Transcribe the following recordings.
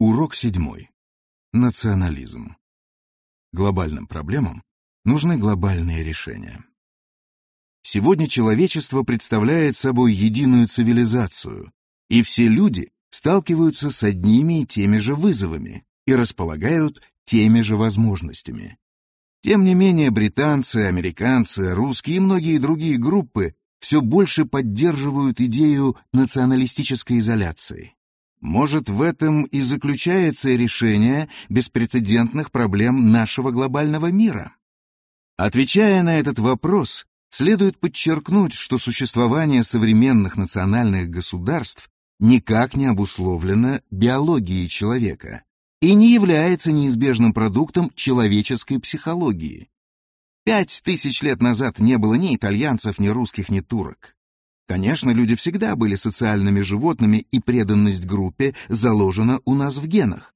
Урок седьмой. Национализм. Глобальным проблемам нужны глобальные решения. Сегодня человечество представляет собой единую цивилизацию, и все люди сталкиваются с одними и теми же вызовами и располагают теми же возможностями. Тем не менее, британцы, американцы, русские и многие другие группы все больше поддерживают идею националистической изоляции. Может, в этом и заключается решение беспрецедентных проблем нашего глобального мира? Отвечая на этот вопрос, следует подчеркнуть, что существование современных национальных государств никак не обусловлено биологией человека и не является неизбежным продуктом человеческой психологии. Пять тысяч лет назад не было ни итальянцев, ни русских, ни турок. Конечно, люди всегда были социальными животными, и преданность группе заложена у нас в генах.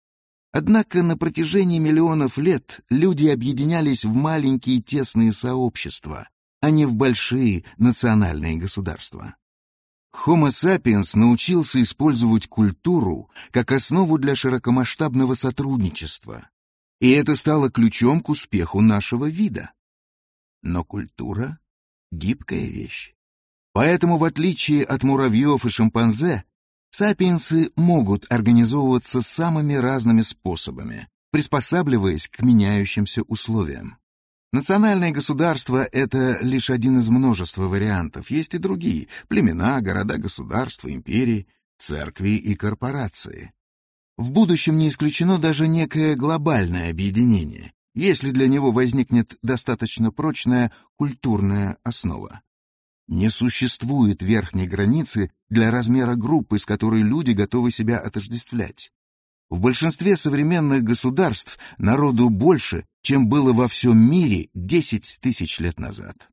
Однако на протяжении миллионов лет люди объединялись в маленькие тесные сообщества, а не в большие национальные государства. Homo sapiens научился использовать культуру как основу для широкомасштабного сотрудничества, и это стало ключом к успеху нашего вида. Но культура — гибкая вещь. Поэтому, в отличие от муравьев и шимпанзе, сапиенсы могут организовываться самыми разными способами, приспосабливаясь к меняющимся условиям. Национальное государство — это лишь один из множества вариантов. Есть и другие — племена, города, государства, империи, церкви и корпорации. В будущем не исключено даже некое глобальное объединение, если для него возникнет достаточно прочная культурная основа. Не существует верхней границы для размера группы, с которой люди готовы себя отождествлять. В большинстве современных государств народу больше, чем было во всем мире 10 тысяч лет назад.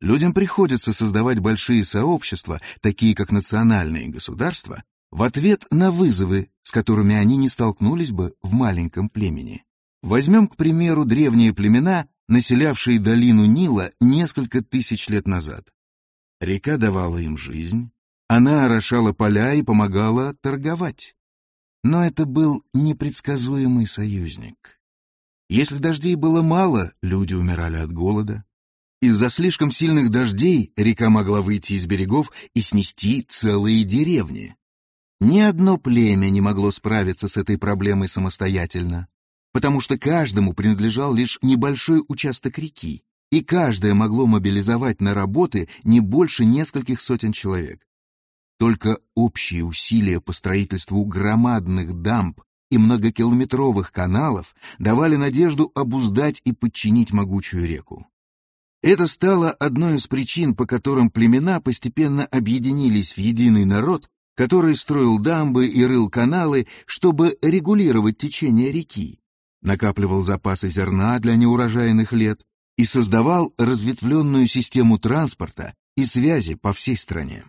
Людям приходится создавать большие сообщества, такие как национальные государства, в ответ на вызовы, с которыми они не столкнулись бы в маленьком племени. Возьмем, к примеру, древние племена, населявшие долину Нила несколько тысяч лет назад. Река давала им жизнь, она орошала поля и помогала торговать. Но это был непредсказуемый союзник. Если дождей было мало, люди умирали от голода. Из-за слишком сильных дождей река могла выйти из берегов и снести целые деревни. Ни одно племя не могло справиться с этой проблемой самостоятельно, потому что каждому принадлежал лишь небольшой участок реки, и каждое могло мобилизовать на работы не больше нескольких сотен человек. Только общие усилия по строительству громадных дамб и многокилометровых каналов давали надежду обуздать и подчинить могучую реку. Это стало одной из причин, по которым племена постепенно объединились в единый народ, который строил дамбы и рыл каналы, чтобы регулировать течение реки, накапливал запасы зерна для неурожайных лет, и создавал разветвленную систему транспорта и связи по всей стране.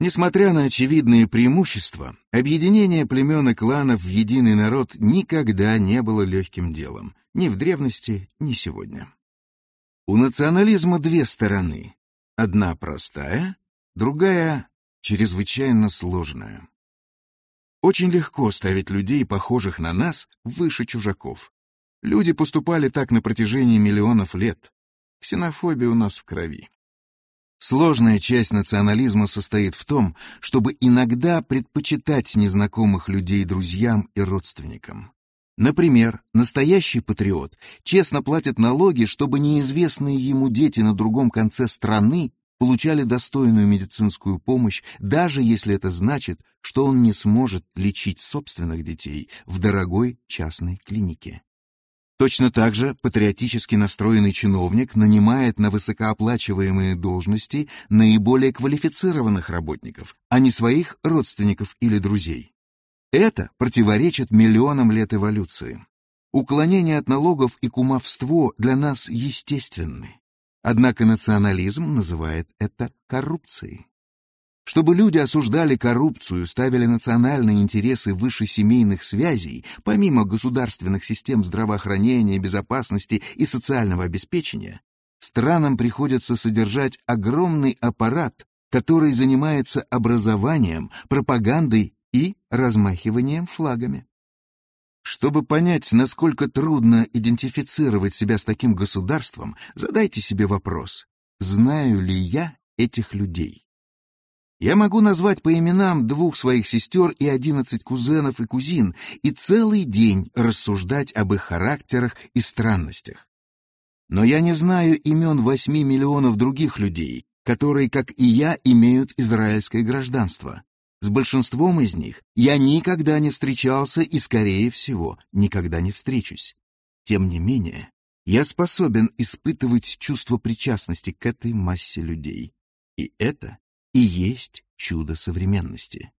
Несмотря на очевидные преимущества, объединение племен и кланов в единый народ никогда не было легким делом, ни в древности, ни сегодня. У национализма две стороны. Одна простая, другая чрезвычайно сложная. Очень легко ставить людей, похожих на нас, выше чужаков. Люди поступали так на протяжении миллионов лет. Ксенофобия у нас в крови. Сложная часть национализма состоит в том, чтобы иногда предпочитать незнакомых людей друзьям и родственникам. Например, настоящий патриот честно платит налоги, чтобы неизвестные ему дети на другом конце страны получали достойную медицинскую помощь, даже если это значит, что он не сможет лечить собственных детей в дорогой частной клинике. Точно так же патриотически настроенный чиновник нанимает на высокооплачиваемые должности наиболее квалифицированных работников, а не своих родственников или друзей. Это противоречит миллионам лет эволюции. Уклонение от налогов и кумовство для нас естественны. Однако национализм называет это коррупцией. Чтобы люди осуждали коррупцию, ставили национальные интересы выше семейных связей, помимо государственных систем здравоохранения, безопасности и социального обеспечения, странам приходится содержать огромный аппарат, который занимается образованием, пропагандой и размахиванием флагами. Чтобы понять, насколько трудно идентифицировать себя с таким государством, задайте себе вопрос, знаю ли я этих людей? Я могу назвать по именам двух своих сестер и одиннадцать кузенов и кузин и целый день рассуждать об их характерах и странностях. Но я не знаю имен восьми миллионов других людей, которые, как и я, имеют израильское гражданство. С большинством из них я никогда не встречался и, скорее всего, никогда не встречусь. Тем не менее, я способен испытывать чувство причастности к этой массе людей. И это и есть чудо современности.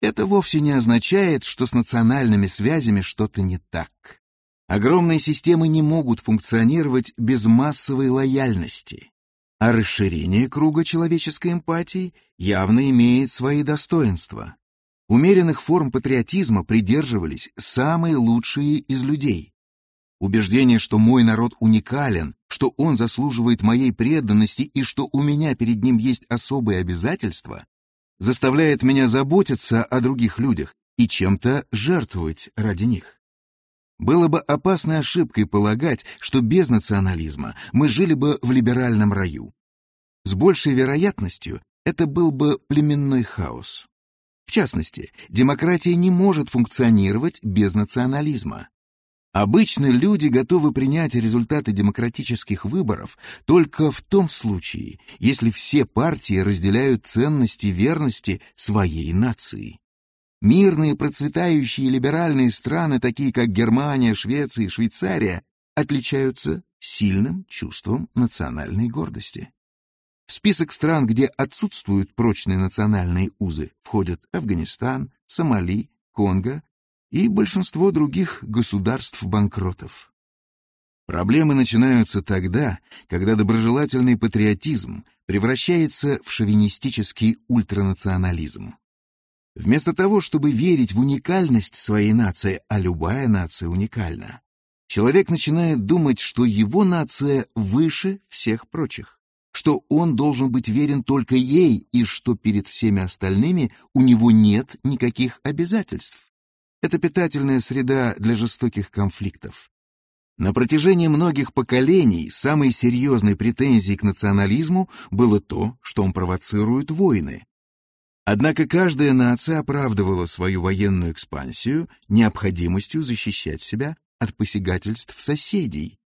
Это вовсе не означает, что с национальными связями что-то не так. Огромные системы не могут функционировать без массовой лояльности. А расширение круга человеческой эмпатии явно имеет свои достоинства. Умеренных форм патриотизма придерживались самые лучшие из людей. Убеждение, что мой народ уникален, что он заслуживает моей преданности и что у меня перед ним есть особые обязательства, заставляет меня заботиться о других людях и чем-то жертвовать ради них. Было бы опасной ошибкой полагать, что без национализма мы жили бы в либеральном раю. С большей вероятностью это был бы племенной хаос. В частности, демократия не может функционировать без национализма. Обычно люди готовы принять результаты демократических выборов только в том случае, если все партии разделяют ценности верности своей нации. Мирные, процветающие либеральные страны, такие как Германия, Швеция и Швейцария, отличаются сильным чувством национальной гордости. В список стран, где отсутствуют прочные национальные узы, входят Афганистан, Сомали, Конго и большинство других государств-банкротов. Проблемы начинаются тогда, когда доброжелательный патриотизм превращается в шовинистический ультранационализм. Вместо того, чтобы верить в уникальность своей нации, а любая нация уникальна, человек начинает думать, что его нация выше всех прочих, что он должен быть верен только ей и что перед всеми остальными у него нет никаких обязательств. Это питательная среда для жестоких конфликтов. На протяжении многих поколений самой серьезной претензией к национализму было то, что он провоцирует войны, Однако каждая нация оправдывала свою военную экспансию необходимостью защищать себя от посягательств соседей.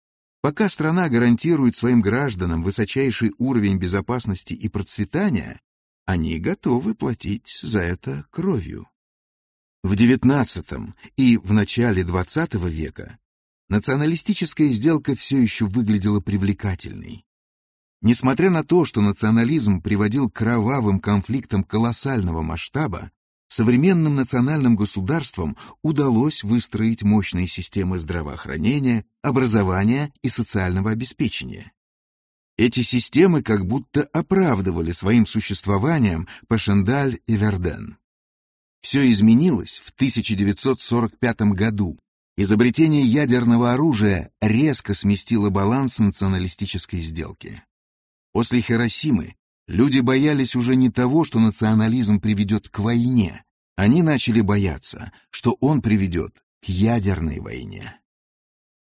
Пока страна гарантирует своим гражданам высочайший уровень безопасности и процветания, они готовы платить за это кровью. В XIX и в начале XX века националистическая сделка все еще выглядела привлекательной. Несмотря на то, что национализм приводил к кровавым конфликтам колоссального масштаба, современным национальным государствам удалось выстроить мощные системы здравоохранения, образования и социального обеспечения. Эти системы как будто оправдывали своим существованием Пашендаль и Верден. Все изменилось в 1945 году. Изобретение ядерного оружия резко сместило баланс националистической сделки. После Хиросимы люди боялись уже не того, что национализм приведет к войне. Они начали бояться, что он приведет к ядерной войне.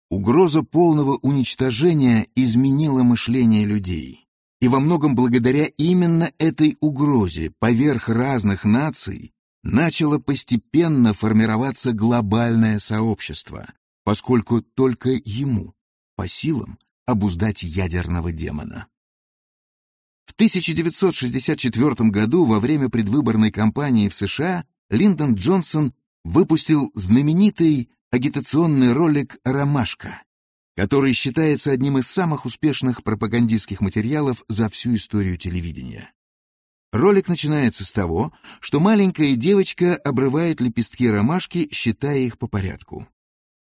Угроза полного уничтожения изменила мышление людей. И во многом благодаря именно этой угрозе поверх разных наций начало постепенно формироваться глобальное сообщество, поскольку только ему по силам обуздать ядерного демона. В 1964 году во время предвыборной кампании в США Линдон Джонсон выпустил знаменитый агитационный ролик «Ромашка», который считается одним из самых успешных пропагандистских материалов за всю историю телевидения. Ролик начинается с того, что маленькая девочка обрывает лепестки ромашки, считая их по порядку.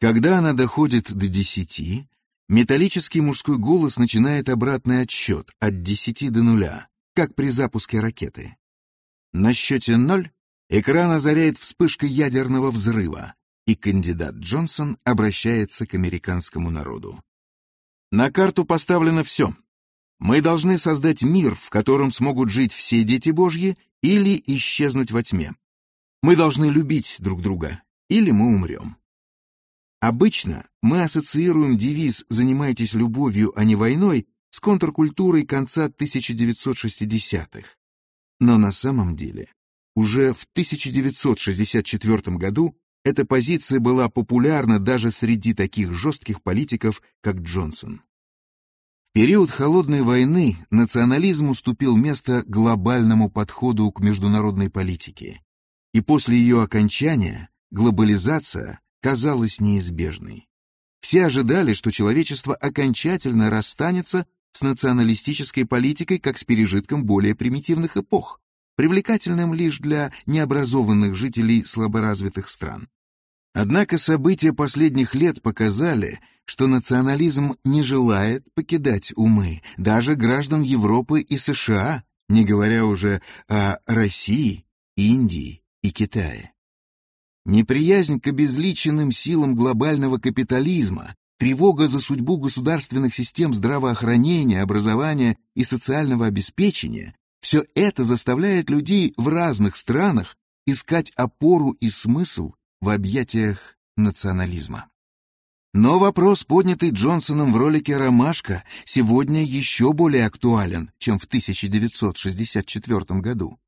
Когда она доходит до десяти, Металлический мужской голос начинает обратный отсчет от 10 до нуля, как при запуске ракеты. На счете ноль экран озаряет вспышка ядерного взрыва, и кандидат Джонсон обращается к американскому народу. На карту поставлено все. Мы должны создать мир, в котором смогут жить все дети Божьи, или исчезнуть во тьме. Мы должны любить друг друга, или мы умрем. Обычно мы ассоциируем девиз «занимайтесь любовью, а не войной» с контркультурой конца 1960-х. Но на самом деле уже в 1964 году эта позиция была популярна даже среди таких жестких политиков, как Джонсон. Период Холодной войны национализм уступил место глобальному подходу к международной политике, и после ее окончания глобализация казалась неизбежной. Все ожидали, что человечество окончательно расстанется с националистической политикой как с пережитком более примитивных эпох, привлекательным лишь для необразованных жителей слаборазвитых стран. Однако события последних лет показали, что национализм не желает покидать умы даже граждан Европы и США, не говоря уже о России, Индии и Китае. Неприязнь к обезличенным силам глобального капитализма, тревога за судьбу государственных систем здравоохранения, образования и социального обеспечения – все это заставляет людей в разных странах искать опору и смысл в объятиях национализма. Но вопрос, поднятый Джонсоном в ролике «Ромашка», сегодня еще более актуален, чем в 1964 году.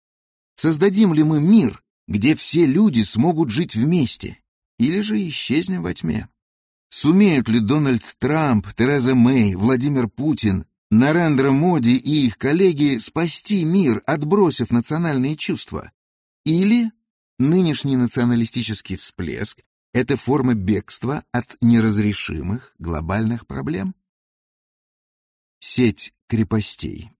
Создадим ли мы мир, где все люди смогут жить вместе, или же исчезнем во тьме? Сумеют ли Дональд Трамп, Тереза Мэй, Владимир Путин, Нарендра Моди и их коллеги спасти мир, отбросив национальные чувства? Или нынешний националистический всплеск — это форма бегства от неразрешимых глобальных проблем? Сеть крепостей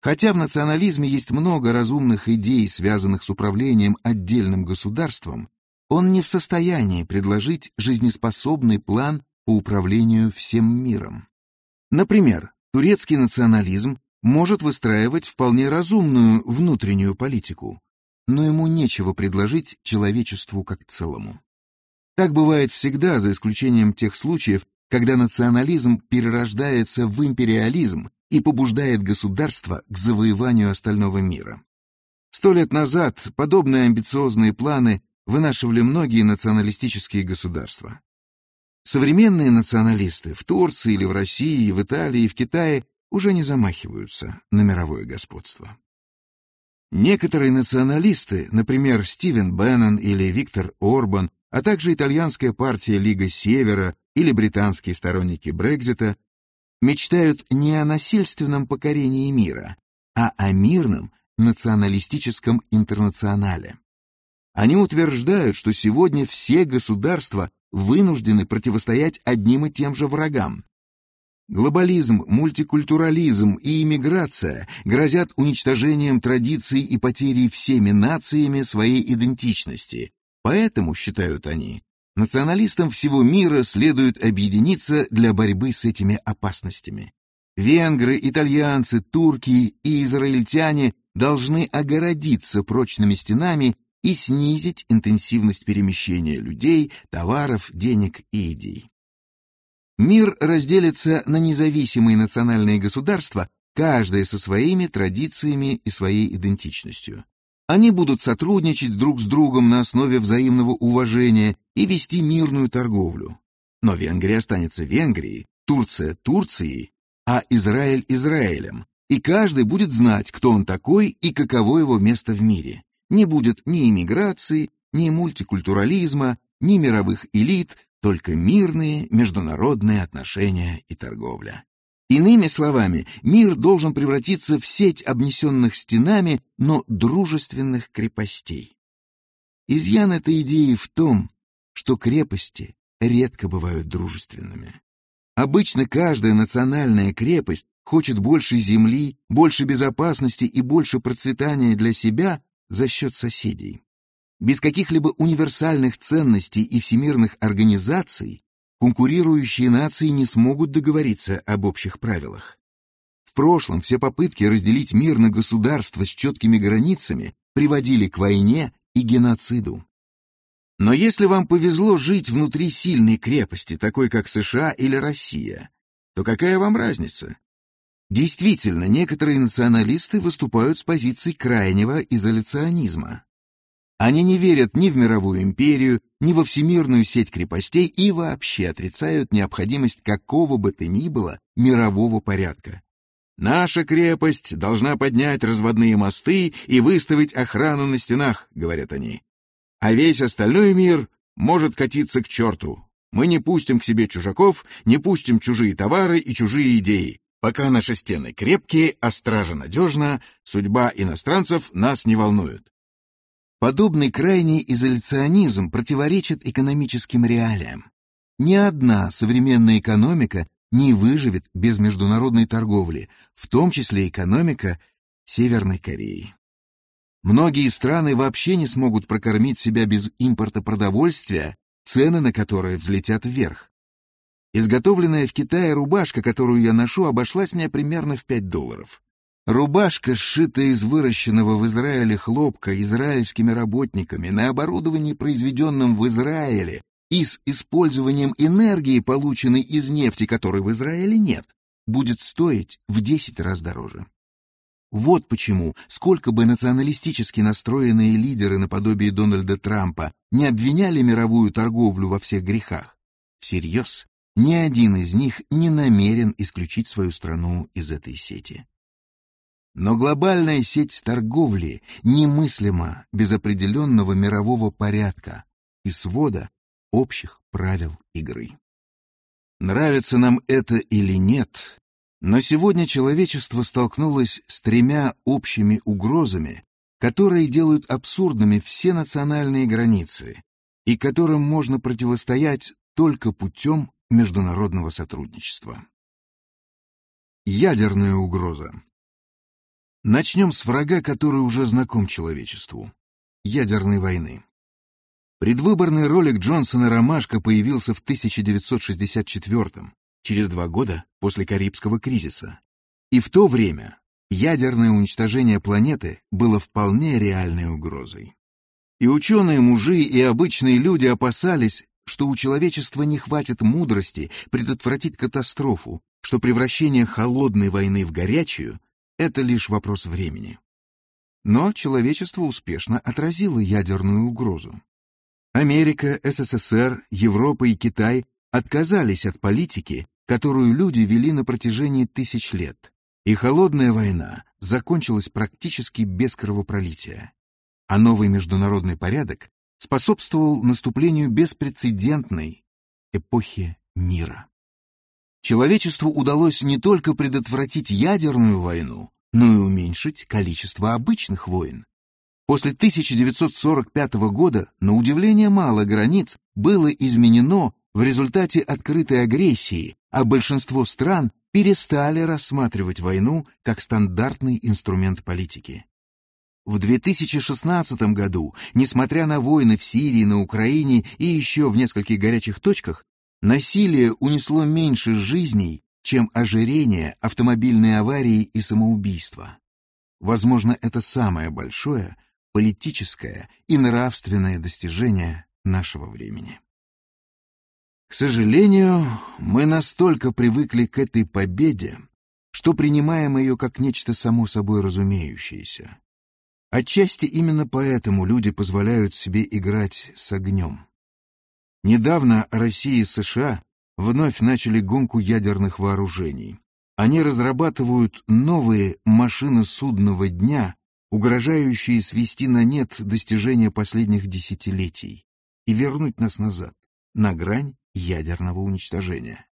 Хотя в национализме есть много разумных идей, связанных с управлением отдельным государством, он не в состоянии предложить жизнеспособный план по управлению всем миром. Например, турецкий национализм может выстраивать вполне разумную внутреннюю политику, но ему нечего предложить человечеству как целому. Так бывает всегда, за исключением тех случаев, когда национализм перерождается в империализм и побуждает государство к завоеванию остального мира. Сто лет назад подобные амбициозные планы вынашивали многие националистические государства. Современные националисты в Турции или в России, в Италии в Китае уже не замахиваются на мировое господство. Некоторые националисты, например, Стивен Беннон или Виктор Орбан, а также итальянская партия Лига Севера или британские сторонники Брекзита, мечтают не о насильственном покорении мира, а о мирном националистическом интернационале. Они утверждают, что сегодня все государства вынуждены противостоять одним и тем же врагам. Глобализм, мультикультурализм и иммиграция грозят уничтожением традиций и потерей всеми нациями своей идентичности. Поэтому, считают они, Националистам всего мира следует объединиться для борьбы с этими опасностями. Венгры, итальянцы, турки и израильтяне должны огородиться прочными стенами и снизить интенсивность перемещения людей, товаров, денег и идей. Мир разделится на независимые национальные государства, каждое со своими традициями и своей идентичностью. Они будут сотрудничать друг с другом на основе взаимного уважения и вести мирную торговлю. Но Венгрия останется Венгрией, Турция — Турцией, а Израиль — Израилем, и каждый будет знать, кто он такой и каково его место в мире. Не будет ни иммиграции, ни мультикультурализма, ни мировых элит, только мирные международные отношения и торговля. Иными словами, мир должен превратиться в сеть обнесенных стенами, но дружественных крепостей. Изъян этой идеи в том, что крепости редко бывают дружественными. Обычно каждая национальная крепость хочет больше земли, больше безопасности и больше процветания для себя за счет соседей. Без каких-либо универсальных ценностей и всемирных организаций конкурирующие нации не смогут договориться об общих правилах. В прошлом все попытки разделить мир на государства с четкими границами приводили к войне и геноциду. Но если вам повезло жить внутри сильной крепости, такой как США или Россия, то какая вам разница? Действительно, некоторые националисты выступают с позиции крайнего изоляционизма. Они не верят ни в мировую империю, ни во всемирную сеть крепостей и вообще отрицают необходимость какого бы то ни было мирового порядка. «Наша крепость должна поднять разводные мосты и выставить охрану на стенах», — говорят они. «А весь остальной мир может катиться к черту. Мы не пустим к себе чужаков, не пустим чужие товары и чужие идеи. Пока наши стены крепкие, а стража надежна, судьба иностранцев нас не волнует. Подобный крайний изоляционизм противоречит экономическим реалиям. Ни одна современная экономика не выживет без международной торговли, в том числе экономика Северной Кореи. Многие страны вообще не смогут прокормить себя без импорта продовольствия, цены на которое взлетят вверх. Изготовленная в Китае рубашка, которую я ношу, обошлась мне примерно в 5 долларов. Рубашка, сшитая из выращенного в Израиле хлопка израильскими работниками на оборудовании, произведенном в Израиле, и с использованием энергии, полученной из нефти, которой в Израиле нет, будет стоить в 10 раз дороже. Вот почему, сколько бы националистически настроенные лидеры наподобие Дональда Трампа не обвиняли мировую торговлю во всех грехах, всерьез ни один из них не намерен исключить свою страну из этой сети. Но глобальная сеть торговли немыслима без определенного мирового порядка и свода общих правил игры. Нравится нам это или нет, но сегодня человечество столкнулось с тремя общими угрозами, которые делают абсурдными все национальные границы и которым можно противостоять только путем международного сотрудничества. Ядерная угроза Начнем с врага, который уже знаком человечеству — ядерной войны. Предвыборный ролик Джонсона «Ромашка» появился в 1964 через два года после Карибского кризиса. И в то время ядерное уничтожение планеты было вполне реальной угрозой. И ученые-мужи, и обычные люди опасались, что у человечества не хватит мудрости предотвратить катастрофу, что превращение холодной войны в горячую — это лишь вопрос времени. Но человечество успешно отразило ядерную угрозу. Америка, СССР, Европа и Китай отказались от политики, которую люди вели на протяжении тысяч лет, и холодная война закончилась практически без кровопролития. А новый международный порядок способствовал наступлению беспрецедентной эпохи мира. Человечеству удалось не только предотвратить ядерную войну, но и уменьшить количество обычных войн. После 1945 года, на удивление мало границ, было изменено в результате открытой агрессии, а большинство стран перестали рассматривать войну как стандартный инструмент политики. В 2016 году, несмотря на войны в Сирии, на Украине и еще в нескольких горячих точках, Насилие унесло меньше жизней, чем ожирение, автомобильные аварии и самоубийства. Возможно, это самое большое политическое и нравственное достижение нашего времени. К сожалению, мы настолько привыкли к этой победе, что принимаем ее как нечто само собой разумеющееся. Отчасти именно поэтому люди позволяют себе играть с огнем. Недавно Россия и США вновь начали гонку ядерных вооружений. Они разрабатывают новые машины судного дня, угрожающие свести на нет достижения последних десятилетий и вернуть нас назад, на грань ядерного уничтожения.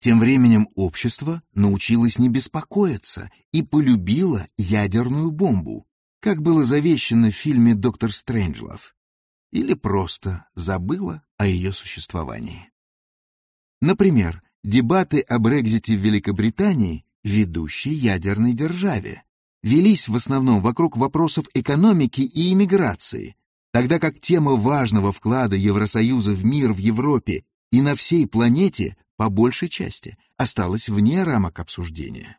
Тем временем общество научилось не беспокоиться и полюбило ядерную бомбу, как было завещено в фильме «Доктор Стрэнджлов» или просто забыла о ее существовании. Например, дебаты о Брекзите в Великобритании, ведущей ядерной державе, велись в основном вокруг вопросов экономики и иммиграции, тогда как тема важного вклада Евросоюза в мир в Европе и на всей планете по большей части осталась вне рамок обсуждения.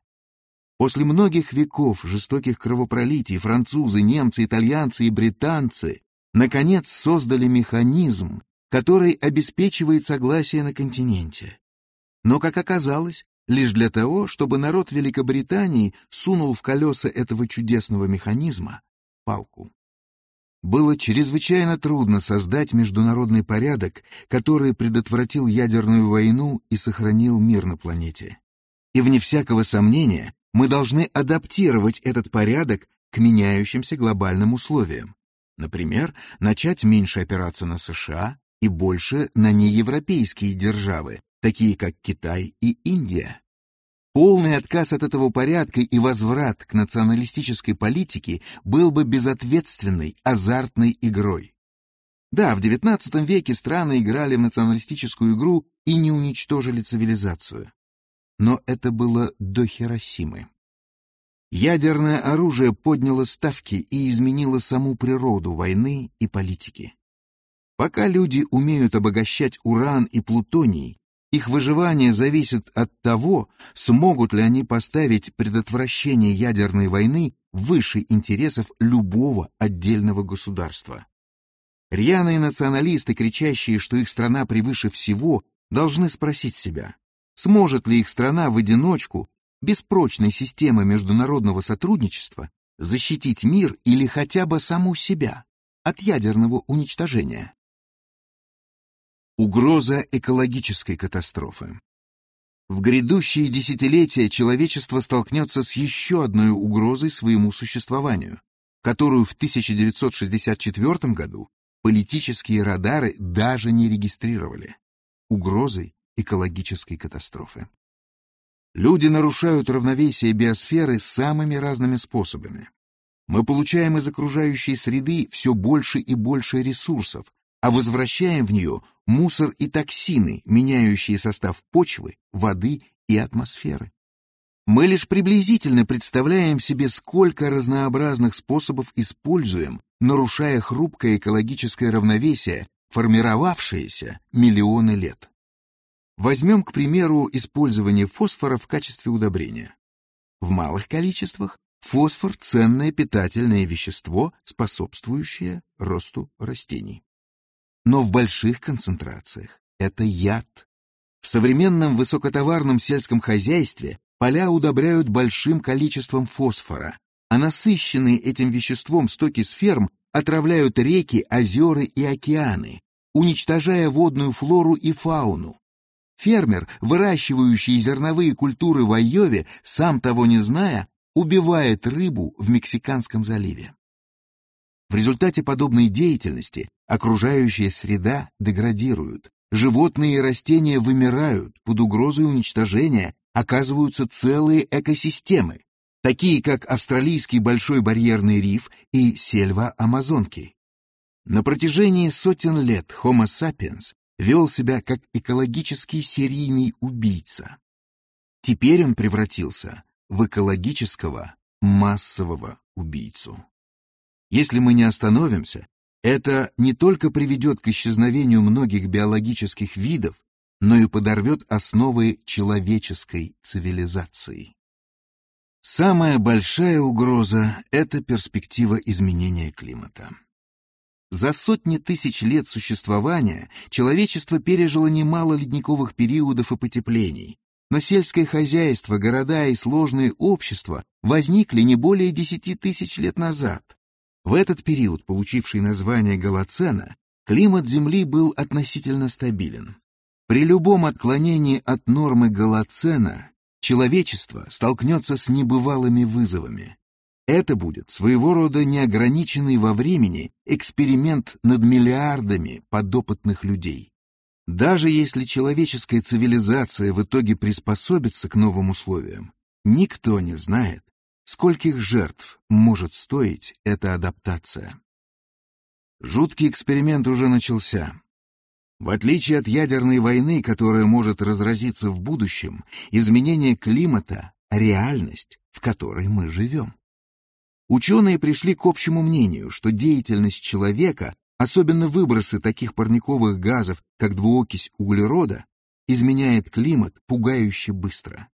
После многих веков жестоких кровопролитий французы, немцы, итальянцы и британцы наконец создали механизм, который обеспечивает согласие на континенте. Но, как оказалось, лишь для того, чтобы народ Великобритании сунул в колеса этого чудесного механизма палку. было чрезвычайно трудно создать международный порядок, который предотвратил ядерную войну и сохранил мир на планете. И вне всякого сомнения, мы должны адаптировать этот порядок к меняющимся глобальным условиям. Например, начать меньше опираться на США и больше на неевропейские державы, такие как Китай и Индия. Полный отказ от этого порядка и возврат к националистической политике был бы безответственной, азартной игрой. Да, в XIX веке страны играли в националистическую игру и не уничтожили цивилизацию. Но это было до Хиросимы. Ядерное оружие подняло ставки и изменило саму природу войны и политики. Пока люди умеют обогащать уран и плутоний, их выживание зависит от того, смогут ли они поставить предотвращение ядерной войны выше интересов любого отдельного государства. Рьяные националисты, кричащие, что их страна превыше всего, должны спросить себя, сможет ли их страна в одиночку, без прочной системы международного сотрудничества, защитить мир или хотя бы саму себя от ядерного уничтожения. Угроза экологической катастрофы. В грядущие десятилетия человечество столкнется с еще одной угрозой своему существованию, которую в 1964 году политические радары даже не регистрировали. Угрозой экологической катастрофы. Люди нарушают равновесие биосферы самыми разными способами. Мы получаем из окружающей среды все больше и больше ресурсов, а возвращаем в нее мусор и токсины, меняющие состав почвы, воды и атмосферы. Мы лишь приблизительно представляем себе, сколько разнообразных способов используем, нарушая хрупкое экологическое равновесие, формировавшееся миллионы лет. Возьмем, к примеру, использование фосфора в качестве удобрения. В малых количествах фосфор – ценное питательное вещество, способствующее росту растений но в больших концентрациях это яд. В современном высокотоварном сельском хозяйстве поля удобряют большим количеством фосфора, а насыщенные этим веществом стоки с ферм отравляют реки, озера и океаны, уничтожая водную флору и фауну. Фермер, выращивающий зерновые культуры в Айове, сам того не зная, убивает рыбу в Мексиканском заливе. В результате подобной деятельности окружающая среда деградирует, животные и растения вымирают, под угрозой уничтожения оказываются целые экосистемы, такие как австралийский большой барьерный риф и сельва Амазонки. На протяжении сотен лет Homo sapiens вел себя как экологический серийный убийца. Теперь он превратился в экологического массового убийцу. Если мы не остановимся, это не только приведет к исчезновению многих биологических видов, но и подорвет основы человеческой цивилизации. Самая большая угроза – это перспектива изменения климата. За сотни тысяч лет существования человечество пережило немало ледниковых периодов и потеплений, но сельское хозяйство, города и сложные общества возникли не более десяти тысяч лет назад. В этот период, получивший название Голоцена, климат Земли был относительно стабилен. При любом отклонении от нормы Голоцена человечество столкнется с небывалыми вызовами. Это будет своего рода неограниченный во времени эксперимент над миллиардами подопытных людей. Даже если человеческая цивилизация в итоге приспособится к новым условиям, никто не знает, Скольких жертв может стоить эта адаптация? Жуткий эксперимент уже начался. В отличие от ядерной войны, которая может разразиться в будущем, изменение климата — реальность, в которой мы живем. Ученые пришли к общему мнению, что деятельность человека, особенно выбросы таких парниковых газов, как двуокись углерода, изменяет климат пугающе быстро.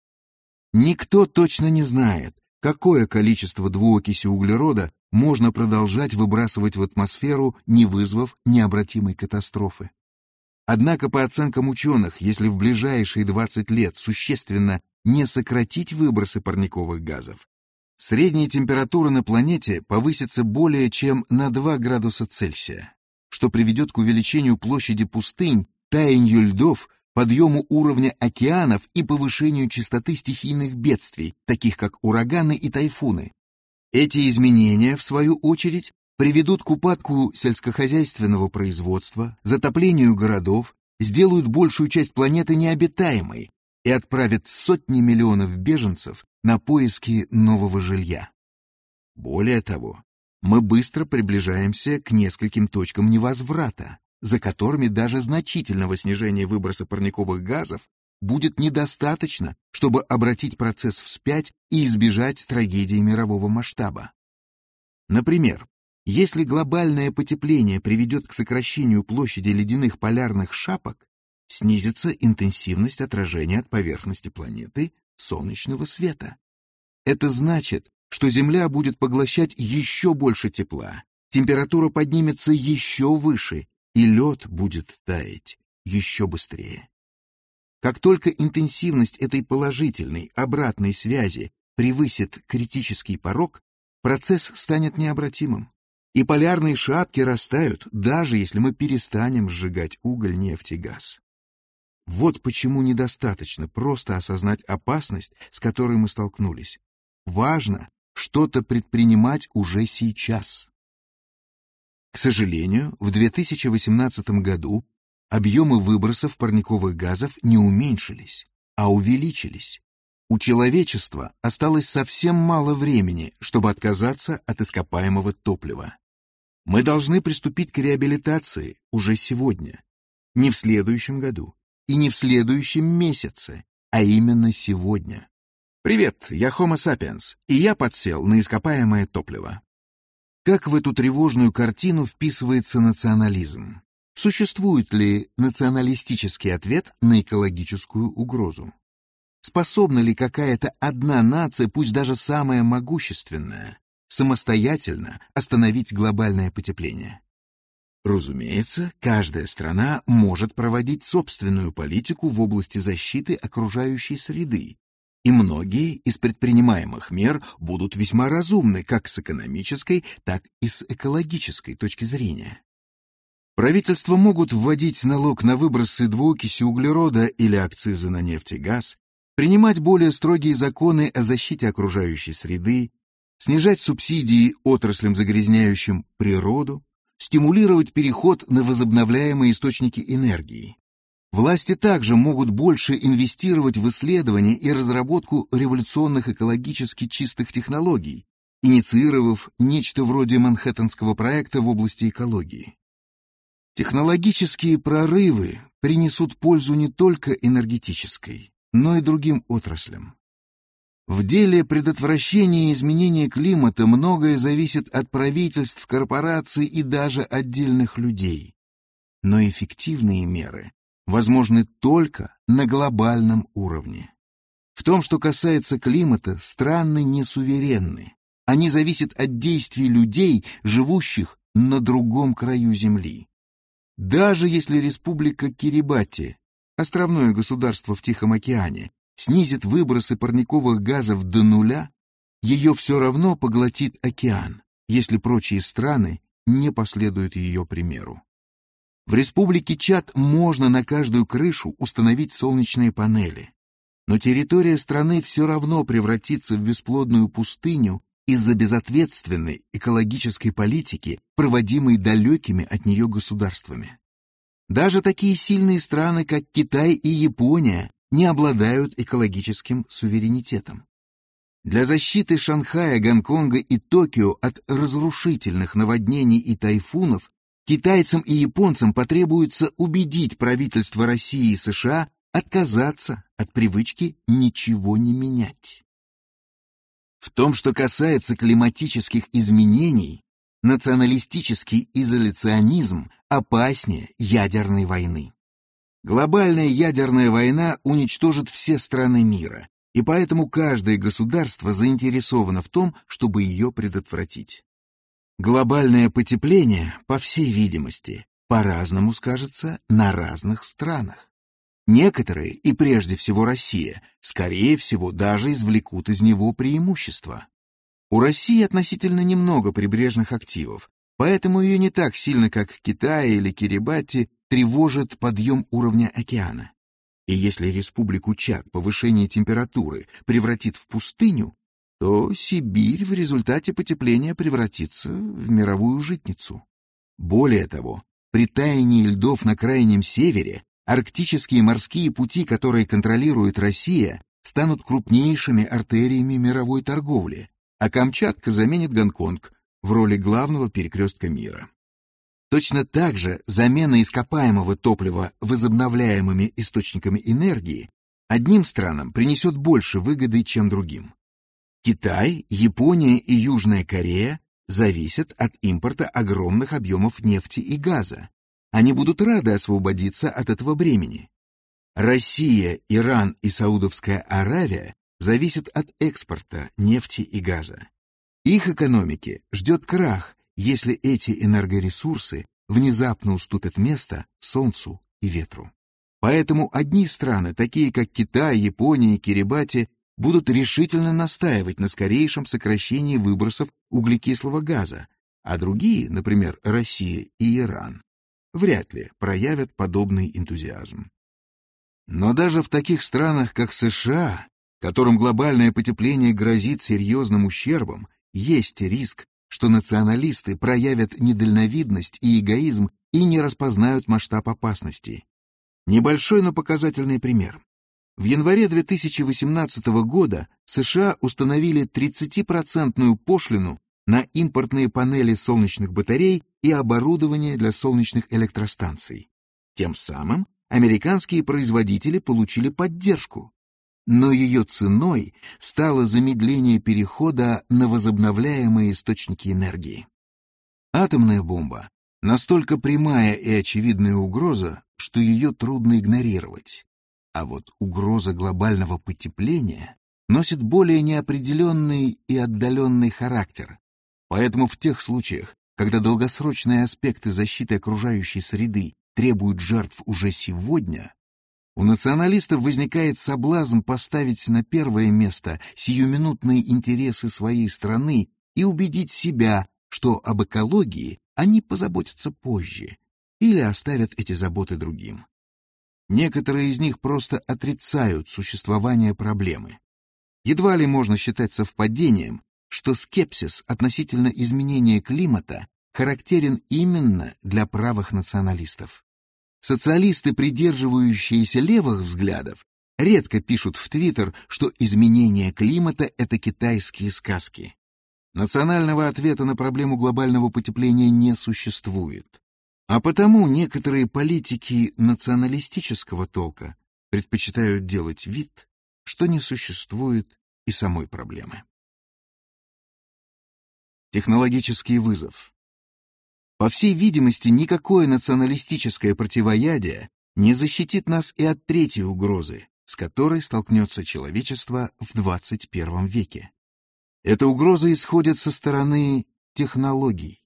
Никто точно не знает, какое количество двуокиси углерода можно продолжать выбрасывать в атмосферу, не вызвав необратимой катастрофы. Однако, по оценкам ученых, если в ближайшие 20 лет существенно не сократить выбросы парниковых газов, Средняя температура на планете повысится более чем на 2 градуса Цельсия, что приведет к увеличению площади пустынь, таянию льдов, подъему уровня океанов и повышению частоты стихийных бедствий, таких как ураганы и тайфуны. Эти изменения, в свою очередь, приведут к упадку сельскохозяйственного производства, затоплению городов, сделают большую часть планеты необитаемой и отправят сотни миллионов беженцев на поиски нового жилья. Более того, мы быстро приближаемся к нескольким точкам невозврата, за которыми даже значительного снижения выброса парниковых газов будет недостаточно, чтобы обратить процесс вспять и избежать трагедии мирового масштаба. Например, если глобальное потепление приведет к сокращению площади ледяных полярных шапок, снизится интенсивность отражения от поверхности планеты солнечного света. Это значит, что Земля будет поглощать еще больше тепла, температура поднимется еще выше, и лед будет таять еще быстрее. Как только интенсивность этой положительной обратной связи превысит критический порог, процесс станет необратимым. И полярные шапки растают, даже если мы перестанем сжигать уголь, нефть и газ. Вот почему недостаточно просто осознать опасность, с которой мы столкнулись. Важно что-то предпринимать уже сейчас. К сожалению, в 2018 году объемы выбросов парниковых газов не уменьшились, а увеличились. У человечества осталось совсем мало времени, чтобы отказаться от ископаемого топлива. Мы должны приступить к реабилитации уже сегодня, не в следующем году и не в следующем месяце, а именно сегодня. Привет, я Homo sapiens, и я подсел на ископаемое топливо. Как в эту тревожную картину вписывается национализм? Существует ли националистический ответ на экологическую угрозу? Способна ли какая-то одна нация, пусть даже самая могущественная, самостоятельно остановить глобальное потепление? Разумеется, каждая страна может проводить собственную политику в области защиты окружающей среды, и многие из предпринимаемых мер будут весьма разумны как с экономической, так и с экологической точки зрения. Правительства могут вводить налог на выбросы двуокиси углерода или акцизы на нефть и газ, принимать более строгие законы о защите окружающей среды, снижать субсидии отраслям, загрязняющим природу, стимулировать переход на возобновляемые источники энергии. Власти также могут больше инвестировать в исследования и разработку революционных экологически чистых технологий, инициировав нечто вроде Манхэттенского проекта в области экологии. Технологические прорывы принесут пользу не только энергетической, но и другим отраслям. В деле предотвращения изменения климата многое зависит от правительств, корпораций и даже отдельных людей. Но эффективные меры возможны только на глобальном уровне. В том, что касается климата, страны не суверенны. Они зависят от действий людей, живущих на другом краю Земли. Даже если республика Кирибати, островное государство в Тихом океане, снизит выбросы парниковых газов до нуля, ее все равно поглотит океан, если прочие страны не последуют ее примеру. В республике Чад можно на каждую крышу установить солнечные панели, но территория страны все равно превратится в бесплодную пустыню из-за безответственной экологической политики, проводимой далекими от нее государствами. Даже такие сильные страны, как Китай и Япония, не обладают экологическим суверенитетом. Для защиты Шанхая, Гонконга и Токио от разрушительных наводнений и тайфунов китайцам и японцам потребуется убедить правительства России и США отказаться от привычки ничего не менять. В том, что касается климатических изменений, националистический изоляционизм опаснее ядерной войны. Глобальная ядерная война уничтожит все страны мира, и поэтому каждое государство заинтересовано в том, чтобы ее предотвратить. Глобальное потепление, по всей видимости, по-разному скажется на разных странах. Некоторые, и прежде всего Россия, скорее всего даже извлекут из него преимущество. У России относительно немного прибрежных активов, поэтому ее не так сильно, как Китай или Кирибати, тревожит подъем уровня океана. И если республику Чад повышение температуры превратит в пустыню, то Сибирь в результате потепления превратится в мировую житницу. Более того, при таянии льдов на крайнем севере арктические морские пути, которые контролирует Россия, станут крупнейшими артериями мировой торговли, а Камчатка заменит Гонконг в роли главного перекрестка мира. Точно так же замена ископаемого топлива возобновляемыми источниками энергии одним странам принесет больше выгоды, чем другим. Китай, Япония и Южная Корея зависят от импорта огромных объемов нефти и газа. Они будут рады освободиться от этого бремени. Россия, Иран и Саудовская Аравия зависят от экспорта нефти и газа. Их экономики ждет крах, если эти энергоресурсы внезапно уступят место солнцу и ветру. Поэтому одни страны, такие как Китай, Япония и Кирибати, будут решительно настаивать на скорейшем сокращении выбросов углекислого газа, а другие, например, Россия и Иран, вряд ли проявят подобный энтузиазм. Но даже в таких странах, как США, которым глобальное потепление грозит серьезным ущербом, есть риск, что националисты проявят недальновидность и эгоизм и не распознают масштаб опасности. Небольшой, но показательный пример. В январе 2018 года США установили 30% пошлину на импортные панели солнечных батарей и оборудование для солнечных электростанций. Тем самым американские производители получили поддержку, но ее ценой стало замедление перехода на возобновляемые источники энергии. Атомная бомба — настолько прямая и очевидная угроза, что ее трудно игнорировать. А вот угроза глобального потепления носит более неопределенный и отдаленный характер. Поэтому в тех случаях, когда долгосрочные аспекты защиты окружающей среды требуют жертв уже сегодня, у националистов возникает соблазн поставить на первое место сиюминутные интересы своей страны и убедить себя, что об экологии они позаботятся позже или оставят эти заботы другим. Некоторые из них просто отрицают существование проблемы. Едва ли можно считать совпадением, что скепсис относительно изменения климата характерен именно для правых националистов. Социалисты, придерживающиеся левых взглядов, редко пишут в Твиттер, что изменение климата — это китайские сказки. Национального ответа на проблему глобального потепления не существует. А потому некоторые политики националистического толка предпочитают делать вид, что не существует и самой проблемы. Технологический вызов по всей видимости, никакое националистическое противоядие не защитит нас и от третьей угрозы, с которой столкнется человечество в 21 веке. Эта угроза исходит со стороны технологий.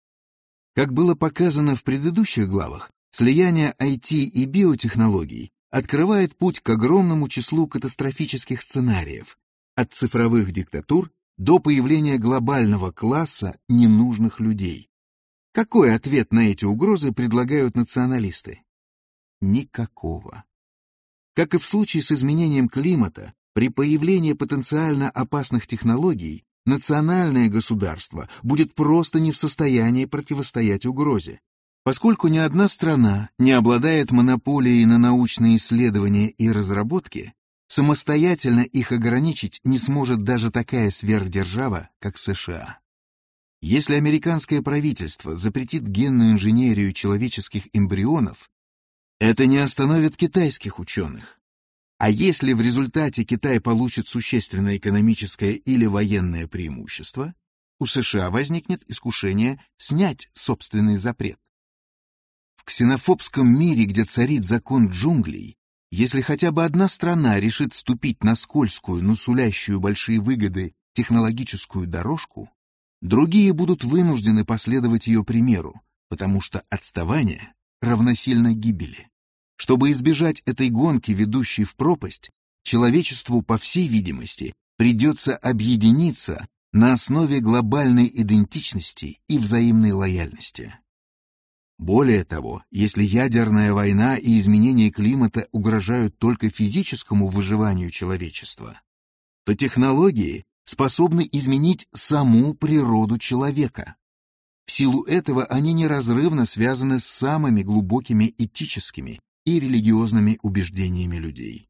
Как было показано в предыдущих главах, слияние IT и биотехнологий открывает путь к огромному числу катастрофических сценариев, от цифровых диктатур до появления глобального класса ненужных людей. Какой ответ на эти угрозы предлагают националисты? Никакого. Как и в случае с изменением климата, при появлении потенциально опасных технологий национальное государство будет просто не в состоянии противостоять угрозе. Поскольку ни одна страна не обладает монополией на научные исследования и разработки, самостоятельно их ограничить не сможет даже такая сверхдержава, как США. Если американское правительство запретит генную инженерию человеческих эмбрионов, это не остановит китайских ученых. А если в результате Китай получит существенное экономическое или военное преимущество, у США возникнет искушение снять собственный запрет. В ксенофобском мире, где царит закон джунглей, если хотя бы одна страна решит ступить на скользкую, но сулящую большие выгоды технологическую дорожку, Другие будут вынуждены последовать ее примеру, потому что отставание равносильно гибели. Чтобы избежать этой гонки, ведущей в пропасть, человечеству, по всей видимости, придется объединиться на основе глобальной идентичности и взаимной лояльности. Более того, если ядерная война и изменение климата угрожают только физическому выживанию человечества, то технологии способны изменить саму природу человека. В силу этого они неразрывно связаны с самыми глубокими этическими и религиозными убеждениями людей.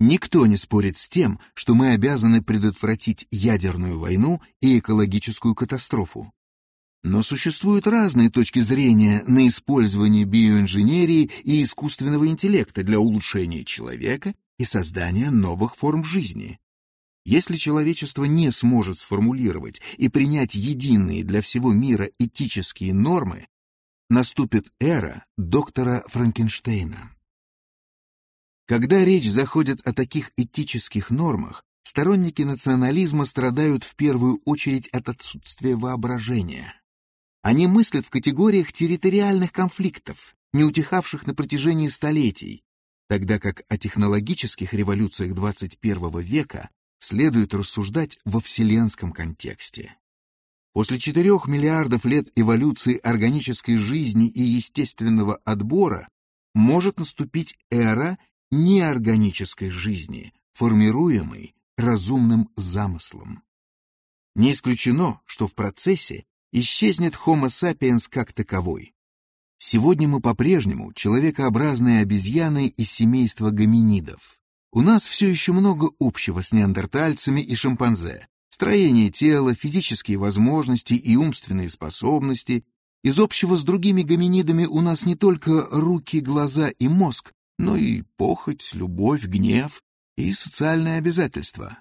Никто не спорит с тем, что мы обязаны предотвратить ядерную войну и экологическую катастрофу. Но существуют разные точки зрения на использование биоинженерии и искусственного интеллекта для улучшения человека и создания новых форм жизни. Если человечество не сможет сформулировать и принять единые для всего мира этические нормы, наступит эра доктора Франкенштейна. Когда речь заходит о таких этических нормах, сторонники национализма страдают в первую очередь от отсутствия воображения. Они мыслят в категориях территориальных конфликтов, не утихавших на протяжении столетий, тогда как о технологических революциях 21 века следует рассуждать во вселенском контексте. После 4 миллиардов лет эволюции органической жизни и естественного отбора может наступить эра неорганической жизни, формируемой разумным замыслом. Не исключено, что в процессе исчезнет Homo sapiens как таковой. Сегодня мы по-прежнему человекообразные обезьяны из семейства гоминидов. У нас все еще много общего с неандертальцами и шимпанзе. Строение тела, физические возможности и умственные способности. Из общего с другими гоминидами у нас не только руки, глаза и мозг, но и похоть, любовь, гнев и социальные обязательства.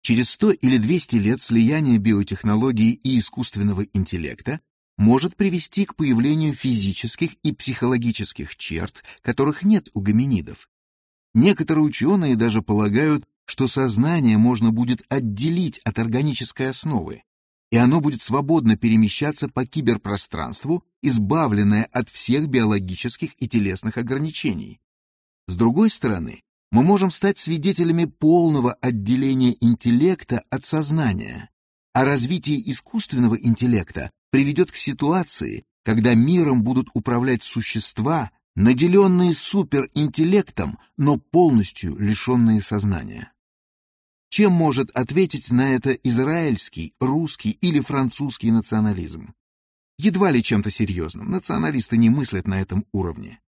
Через 100 или 200 лет слияние биотехнологии и искусственного интеллекта может привести к появлению физических и психологических черт, которых нет у гоминидов, Некоторые ученые даже полагают, что сознание можно будет отделить от органической основы, и оно будет свободно перемещаться по киберпространству, избавленное от всех биологических и телесных ограничений. С другой стороны, мы можем стать свидетелями полного отделения интеллекта от сознания, а развитие искусственного интеллекта приведет к ситуации, когда миром будут управлять существа, наделенные суперинтеллектом, но полностью лишенные сознания. Чем может ответить на это израильский, русский или французский национализм? Едва ли чем-то серьезным, националисты не мыслят на этом уровне.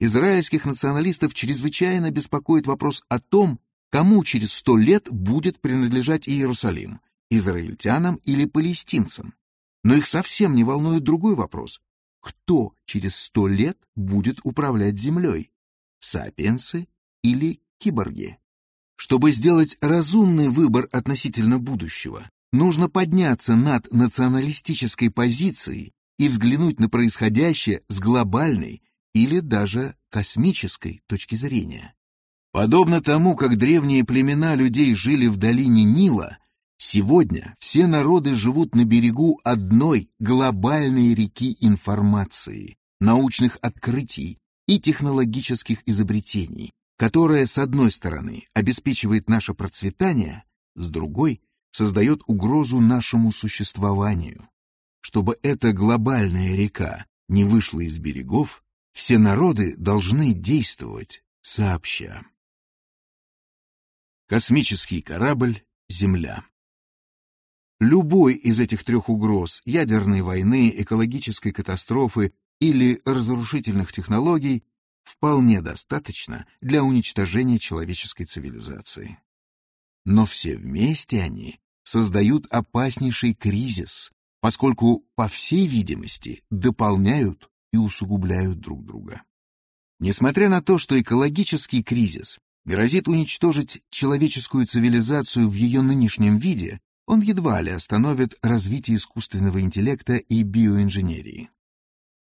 Израильских националистов чрезвычайно беспокоит вопрос о том, кому через сто лет будет принадлежать Иерусалим, израильтянам или палестинцам. Но их совсем не волнует другой вопрос кто через сто лет будет управлять Землей? Сапиенсы или киборги? Чтобы сделать разумный выбор относительно будущего, нужно подняться над националистической позицией и взглянуть на происходящее с глобальной или даже космической точки зрения. Подобно тому, как древние племена людей жили в долине Нила, Сегодня все народы живут на берегу одной глобальной реки информации, научных открытий и технологических изобретений, которая, с одной стороны, обеспечивает наше процветание, с другой создает угрозу нашему существованию. Чтобы эта глобальная река не вышла из берегов, все народы должны действовать сообща. Космический корабль Земля Любой из этих трех угроз – ядерной войны, экологической катастрофы или разрушительных технологий – вполне достаточно для уничтожения человеческой цивилизации. Но все вместе они создают опаснейший кризис, поскольку, по всей видимости, дополняют и усугубляют друг друга. Несмотря на то, что экологический кризис грозит уничтожить человеческую цивилизацию в ее нынешнем виде, он едва ли остановит развитие искусственного интеллекта и биоинженерии.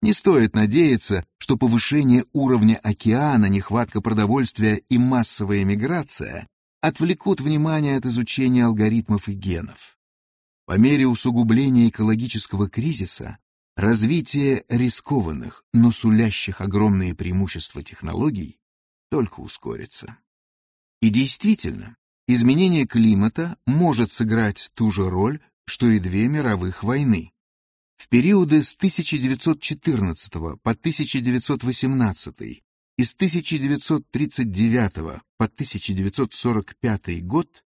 Не стоит надеяться, что повышение уровня океана, нехватка продовольствия и массовая миграция отвлекут внимание от изучения алгоритмов и генов. По мере усугубления экологического кризиса развитие рискованных, но сулящих огромные преимущества технологий только ускорится. И действительно, изменение климата может сыграть ту же роль, что и две мировых войны. В периоды с 1914 по 1918 и с 1939 по 1945 год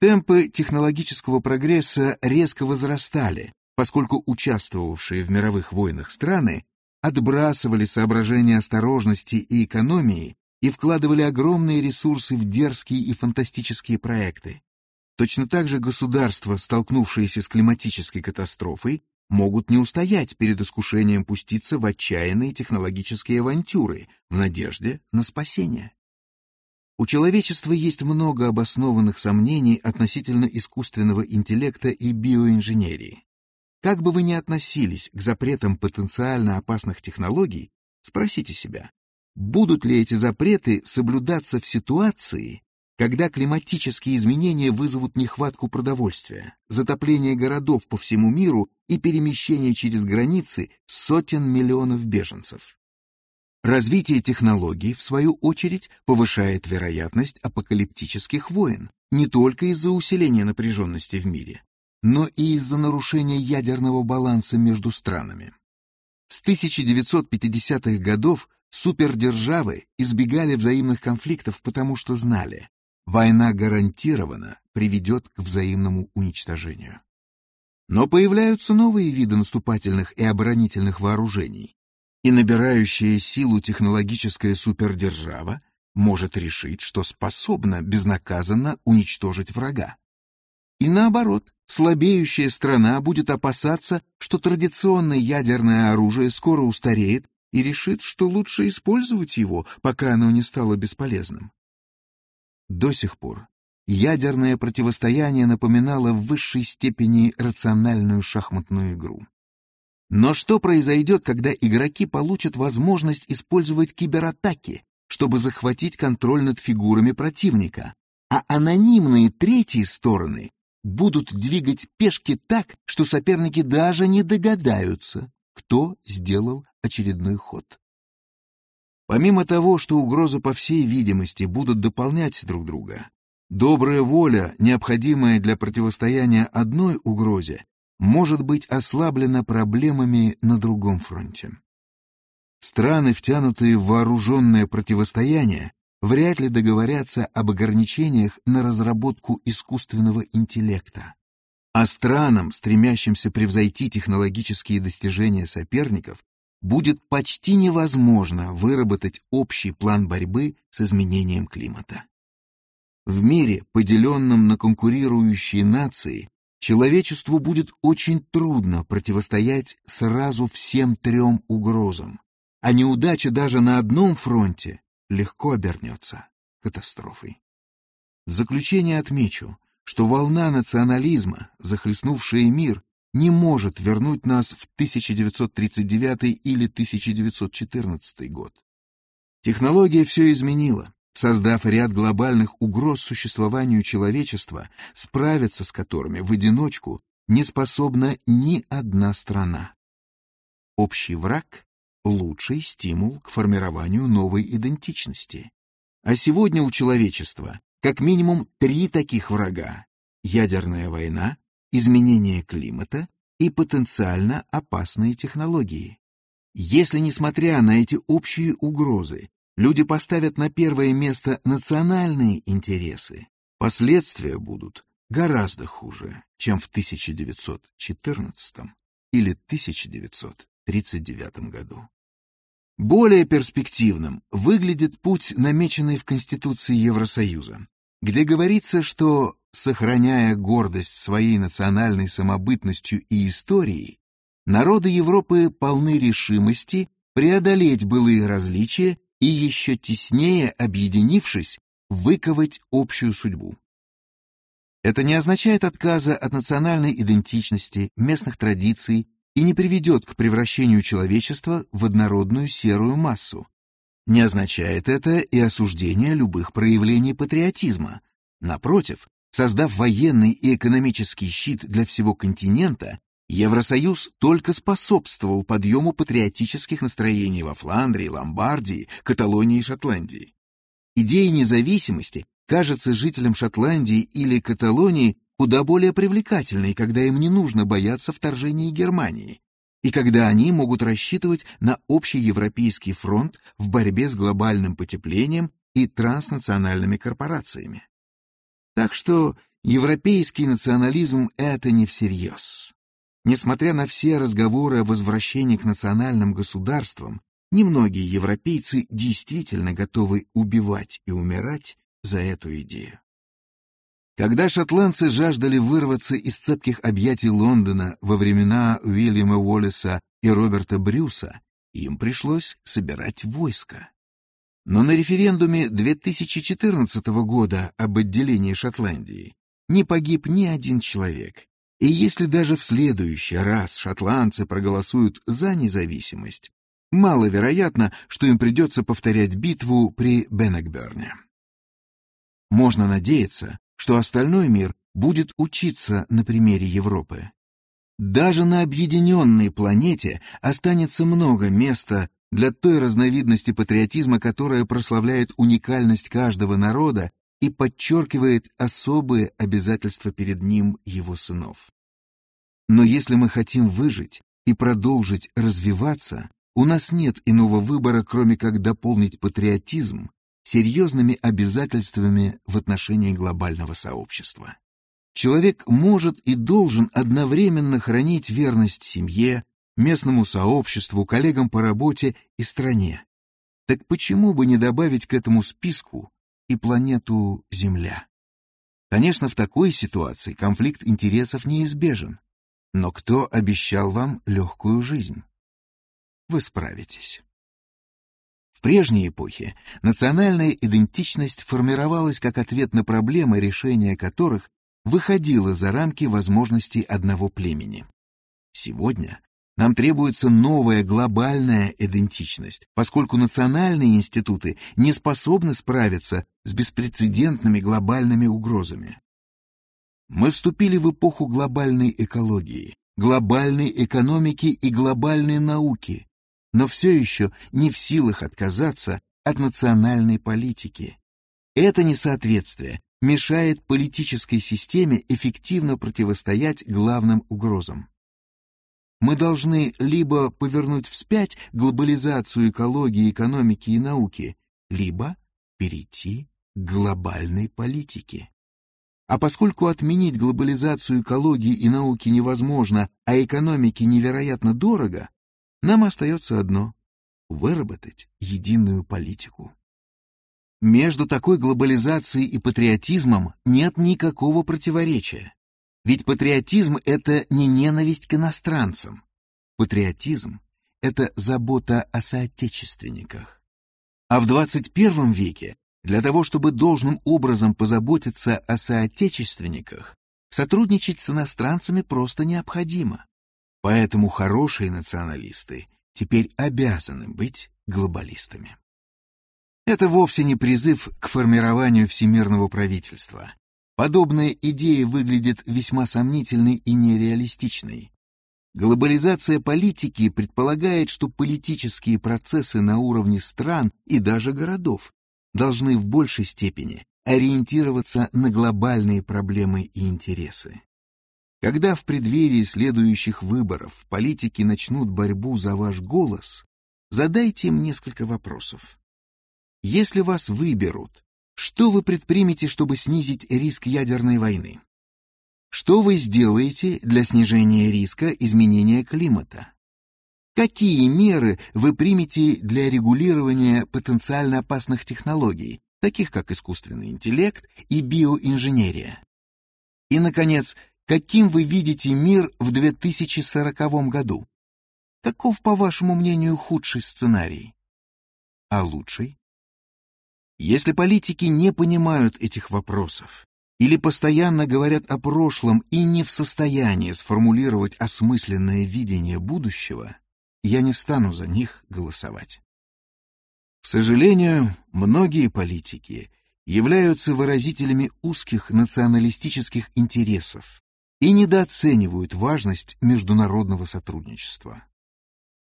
темпы технологического прогресса резко возрастали, поскольку участвовавшие в мировых войнах страны отбрасывали соображения осторожности и экономии и вкладывали огромные ресурсы в дерзкие и фантастические проекты. Точно так же государства, столкнувшиеся с климатической катастрофой, могут не устоять перед искушением пуститься в отчаянные технологические авантюры в надежде на спасение. У человечества есть много обоснованных сомнений относительно искусственного интеллекта и биоинженерии. Как бы вы ни относились к запретам потенциально опасных технологий, спросите себя, будут ли эти запреты соблюдаться в ситуации, когда климатические изменения вызовут нехватку продовольствия, затопление городов по всему миру и перемещение через границы сотен миллионов беженцев. Развитие технологий, в свою очередь, повышает вероятность апокалиптических войн, не только из-за усиления напряженности в мире, но и из-за нарушения ядерного баланса между странами. С 1950-х годов супердержавы избегали взаимных конфликтов, потому что знали, Война гарантированно приведет к взаимному уничтожению. Но появляются новые виды наступательных и оборонительных вооружений, и набирающая силу технологическая супердержава может решить, что способна безнаказанно уничтожить врага. И наоборот, слабеющая страна будет опасаться, что традиционное ядерное оружие скоро устареет и решит, что лучше использовать его, пока оно не стало бесполезным. До сих пор ядерное противостояние напоминало в высшей степени рациональную шахматную игру. Но что произойдет, когда игроки получат возможность использовать кибератаки, чтобы захватить контроль над фигурами противника, а анонимные третьи стороны будут двигать пешки так, что соперники даже не догадаются, кто сделал очередной ход. Помимо того, что угрозы по всей видимости будут дополнять друг друга, добрая воля, необходимая для противостояния одной угрозе, может быть ослаблена проблемами на другом фронте. Страны, втянутые в вооруженное противостояние, вряд ли договорятся об ограничениях на разработку искусственного интеллекта. А странам, стремящимся превзойти технологические достижения соперников, будет почти невозможно выработать общий план борьбы с изменением климата. В мире, поделенном на конкурирующие нации, человечеству будет очень трудно противостоять сразу всем трем угрозам, а неудача даже на одном фронте легко обернется катастрофой. В заключение отмечу, что волна национализма, захлестнувшая мир, не может вернуть нас в 1939 или 1914 год. Технология все изменила, создав ряд глобальных угроз существованию человечества, справиться с которыми в одиночку не способна ни одна страна. Общий враг — лучший стимул к формированию новой идентичности. А сегодня у человечества как минимум три таких врага — ядерная война, изменение климата и потенциально опасные технологии. Если, несмотря на эти общие угрозы, люди поставят на первое место национальные интересы, последствия будут гораздо хуже, чем в 1914 или 1939 году. Более перспективным выглядит путь, намеченный в Конституции Евросоюза, где говорится, что Сохраняя гордость своей национальной самобытностью и историей, народы Европы полны решимости преодолеть былые различия и еще теснее объединившись, выковать общую судьбу. Это не означает отказа от национальной идентичности, местных традиций и не приведет к превращению человечества в однородную серую массу. Не означает это и осуждение любых проявлений патриотизма. Напротив, Создав военный и экономический щит для всего континента, Евросоюз только способствовал подъему патриотических настроений во Фландрии, Ломбардии, Каталонии и Шотландии. Идея независимости кажется жителям Шотландии или Каталонии куда более привлекательной, когда им не нужно бояться вторжения Германии, и когда они могут рассчитывать на общий европейский фронт в борьбе с глобальным потеплением и транснациональными корпорациями. Так что европейский национализм — это не всерьез. Несмотря на все разговоры о возвращении к национальным государствам, немногие европейцы действительно готовы убивать и умирать за эту идею. Когда шотландцы жаждали вырваться из цепких объятий Лондона во времена Уильяма Уоллеса и Роберта Брюса, им пришлось собирать войско. Но на референдуме 2014 года об отделении Шотландии не погиб ни один человек, и если даже в следующий раз шотландцы проголосуют за независимость, маловероятно, что им придется повторять битву при Беннекберне. Можно надеяться, что остальной мир будет учиться на примере Европы. Даже на объединенной планете останется много места для той разновидности патриотизма, которая прославляет уникальность каждого народа и подчеркивает особые обязательства перед ним его сынов. Но если мы хотим выжить и продолжить развиваться, у нас нет иного выбора, кроме как дополнить патриотизм серьезными обязательствами в отношении глобального сообщества. Человек может и должен одновременно хранить верность семье, местному сообществу, коллегам по работе и стране. Так почему бы не добавить к этому списку и планету Земля? Конечно, в такой ситуации конфликт интересов неизбежен. Но кто обещал вам легкую жизнь? Вы справитесь. Прежней эпохе национальная идентичность формировалась как ответ на проблемы, решения которых выходило за рамки возможностей одного племени. Сегодня нам требуется новая глобальная идентичность, поскольку национальные институты не способны справиться с беспрецедентными глобальными угрозами. Мы вступили в эпоху глобальной экологии, глобальной экономики и глобальной науки, но все еще не в силах отказаться от национальной политики. Это несоответствие мешает политической системе эффективно противостоять главным угрозам. Мы должны либо повернуть вспять глобализацию экологии, экономики и науки, либо перейти к глобальной политике. А поскольку отменить глобализацию экологии и науки невозможно, а экономике невероятно дорого, нам остается одно — выработать единую политику. Между такой глобализацией и патриотизмом нет никакого противоречия. Ведь патриотизм — это не ненависть к иностранцам. Патриотизм — это забота о соотечественниках. А в 21 веке для того, чтобы должным образом позаботиться о соотечественниках, сотрудничать с иностранцами просто необходимо. Поэтому хорошие националисты теперь обязаны быть глобалистами. Это вовсе не призыв к формированию всемирного правительства. Подобная идея выглядит весьма сомнительной и нереалистичной. Глобализация политики предполагает, что политические процессы на уровне стран и даже городов должны в большей степени ориентироваться на глобальные проблемы и интересы. Когда в преддверии следующих выборов политики начнут борьбу за ваш голос, задайте им несколько вопросов. Если вас выберут, что вы предпримете, чтобы снизить риск ядерной войны? Что вы сделаете для снижения риска изменения климата? Какие меры вы примете для регулирования потенциально опасных технологий, таких как искусственный интеллект и биоинженерия? И, наконец, каким вы видите мир в 2040 году? Каков, по вашему мнению, худший сценарий? А лучший? Если политики не понимают этих вопросов или постоянно говорят о прошлом и не в состоянии сформулировать осмысленное видение будущего, я не стану за них голосовать. К сожалению, многие политики являются выразителями узких националистических интересов и недооценивают важность международного сотрудничества.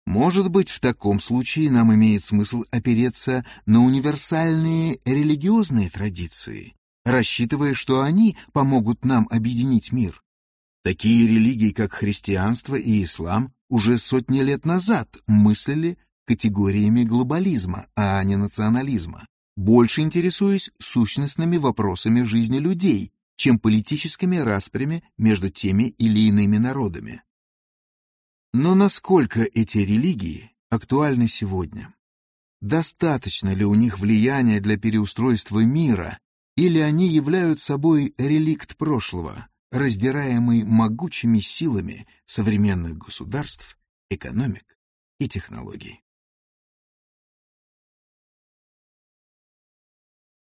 Может быть, в таком случае нам имеет смысл опереться на универсальные религиозные традиции, рассчитывая, что они помогут нам объединить мир. Такие религии, как христианство и ислам, уже сотни лет назад мыслили категориями глобализма, а не национализма, больше интересуясь сущностными вопросами жизни людей, чем политическими распрями между теми или иными народами. Но насколько эти религии актуальны сегодня? Достаточно ли у них влияния для переустройства мира, или они являются собой реликт прошлого, раздираемый могучими силами современных государств, экономик и технологий.